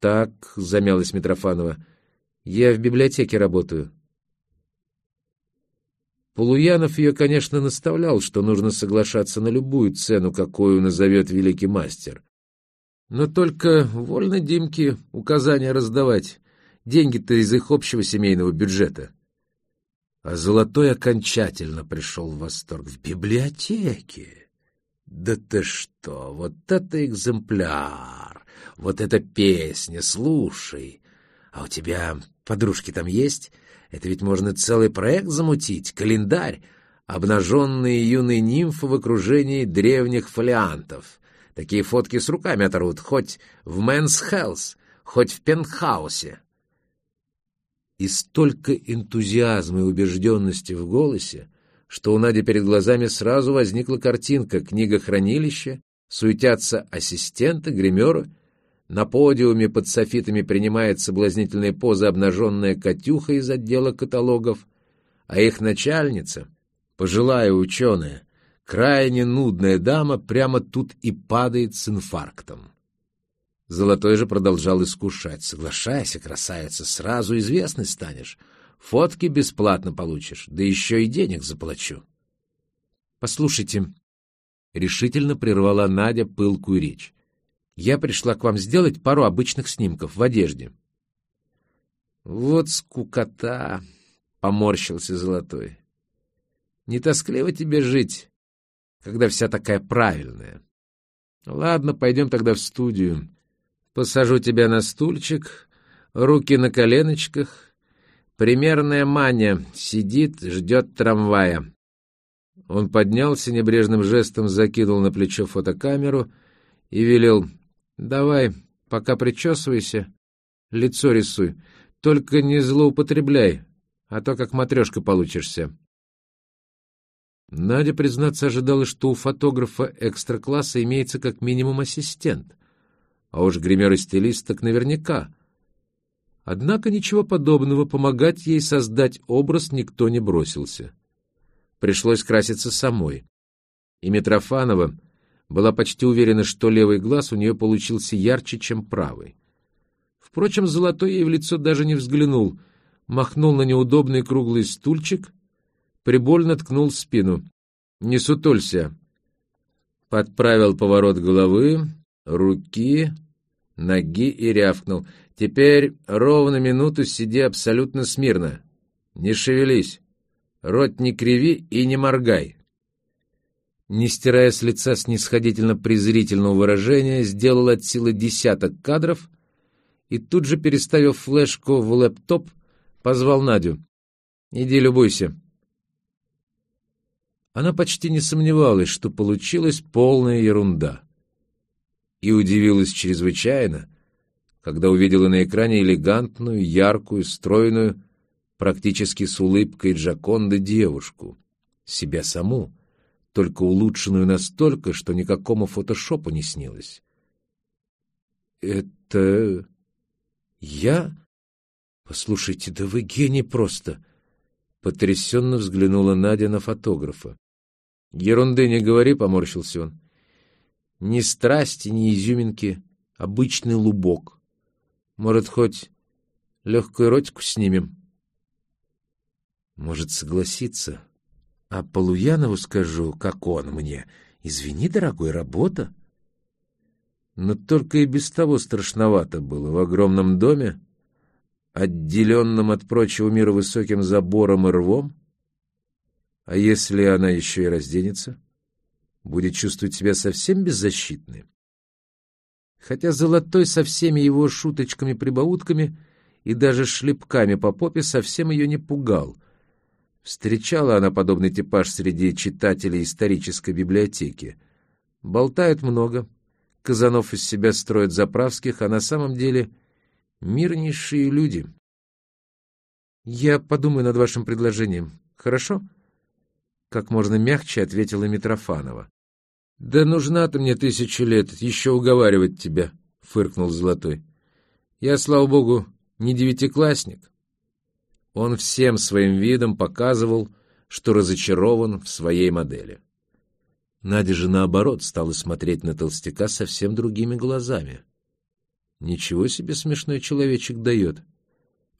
так», — замялась Митрофанова. «Я в библиотеке работаю». Полуянов ее, конечно, наставлял, что нужно соглашаться на любую цену, какую назовет великий мастер. Но только вольно Димке указания раздавать. Деньги-то из их общего семейного бюджета. А Золотой окончательно пришел в восторг. В библиотеке? Да ты что, вот это экземпляр! Вот эта песня, слушай! А у тебя подружки там есть? Это ведь можно целый проект замутить, календарь, обнаженные юные нимфы в окружении древних фолиантов. Такие фотки с руками оторвут, хоть в Men's Health, хоть в Penthouse. И столько энтузиазма и убежденности в голосе, что у Нади перед глазами сразу возникла картинка книга-хранилище, суетятся ассистенты, гримеры, на подиуме под софитами принимает соблазнительные позы обнаженная Катюха из отдела каталогов, а их начальница, пожилая ученая, крайне нудная дама, прямо тут и падает с инфарктом. Золотой же продолжал искушать. «Соглашайся, красавица, сразу известной станешь. Фотки бесплатно получишь, да еще и денег заплачу». «Послушайте», — решительно прервала Надя пылкую речь. Я пришла к вам сделать пару обычных снимков в одежде. Вот скукота, — поморщился Золотой. Не тоскливо тебе жить, когда вся такая правильная. Ладно, пойдем тогда в студию. Посажу тебя на стульчик, руки на коленочках. Примерная Маня сидит, ждет трамвая. Он поднялся, небрежным жестом закинул на плечо фотокамеру и велел Давай, пока причесывайся, лицо рисуй. Только не злоупотребляй, а то как матрешка получишься. Надя, признаться, ожидала, что у фотографа экстра-класса имеется как минимум ассистент. А уж гример и стилист так наверняка. Однако ничего подобного помогать ей создать образ никто не бросился. Пришлось краситься самой. И Митрофанова была почти уверена, что левый глаз у нее получился ярче, чем правый. Впрочем, Золотой ей в лицо даже не взглянул, махнул на неудобный круглый стульчик, прибольно ткнул спину. «Не сутулься!» Подправил поворот головы, руки, ноги и рявкнул. «Теперь ровно минуту сиди абсолютно смирно. Не шевелись, рот не криви и не моргай» не стирая с лица снисходительно-презрительного выражения, сделал от силы десяток кадров и тут же, переставив флешку в лэптоп, позвал Надю. «Иди любуйся». Она почти не сомневалась, что получилась полная ерунда. И удивилась чрезвычайно, когда увидела на экране элегантную, яркую, стройную, практически с улыбкой Джаконда девушку, себя саму только улучшенную настолько, что никакому фотошопу не снилось. «Это... я? Послушайте, да вы гений просто!» Потрясенно взглянула Надя на фотографа. «Ерунды не говори», — поморщился он. «Ни страсти, ни изюминки, обычный лубок. Может, хоть легкую ротику снимем?» «Может, согласиться?» А Полуянову скажу, как он мне. Извини, дорогой, работа. Но только и без того страшновато было. В огромном доме, отделенном от прочего мира высоким забором и рвом. А если она еще и разденется? Будет чувствовать себя совсем беззащитной. Хотя Золотой со всеми его шуточками-прибаутками и даже шлепками по попе совсем ее не пугал — Встречала она подобный типаж среди читателей исторической библиотеки. Болтают много. Казанов из себя строит заправских, а на самом деле мирнейшие люди. «Я подумаю над вашим предложением. Хорошо?» Как можно мягче ответила Митрофанова. «Да нужна-то мне тысячу лет, еще уговаривать тебя», — фыркнул Золотой. «Я, слава богу, не девятиклассник». Он всем своим видом показывал, что разочарован в своей модели. Надя же, наоборот, стала смотреть на толстяка совсем другими глазами. Ничего себе смешной человечек дает.